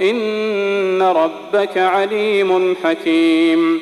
إن ربك عليم حكيم.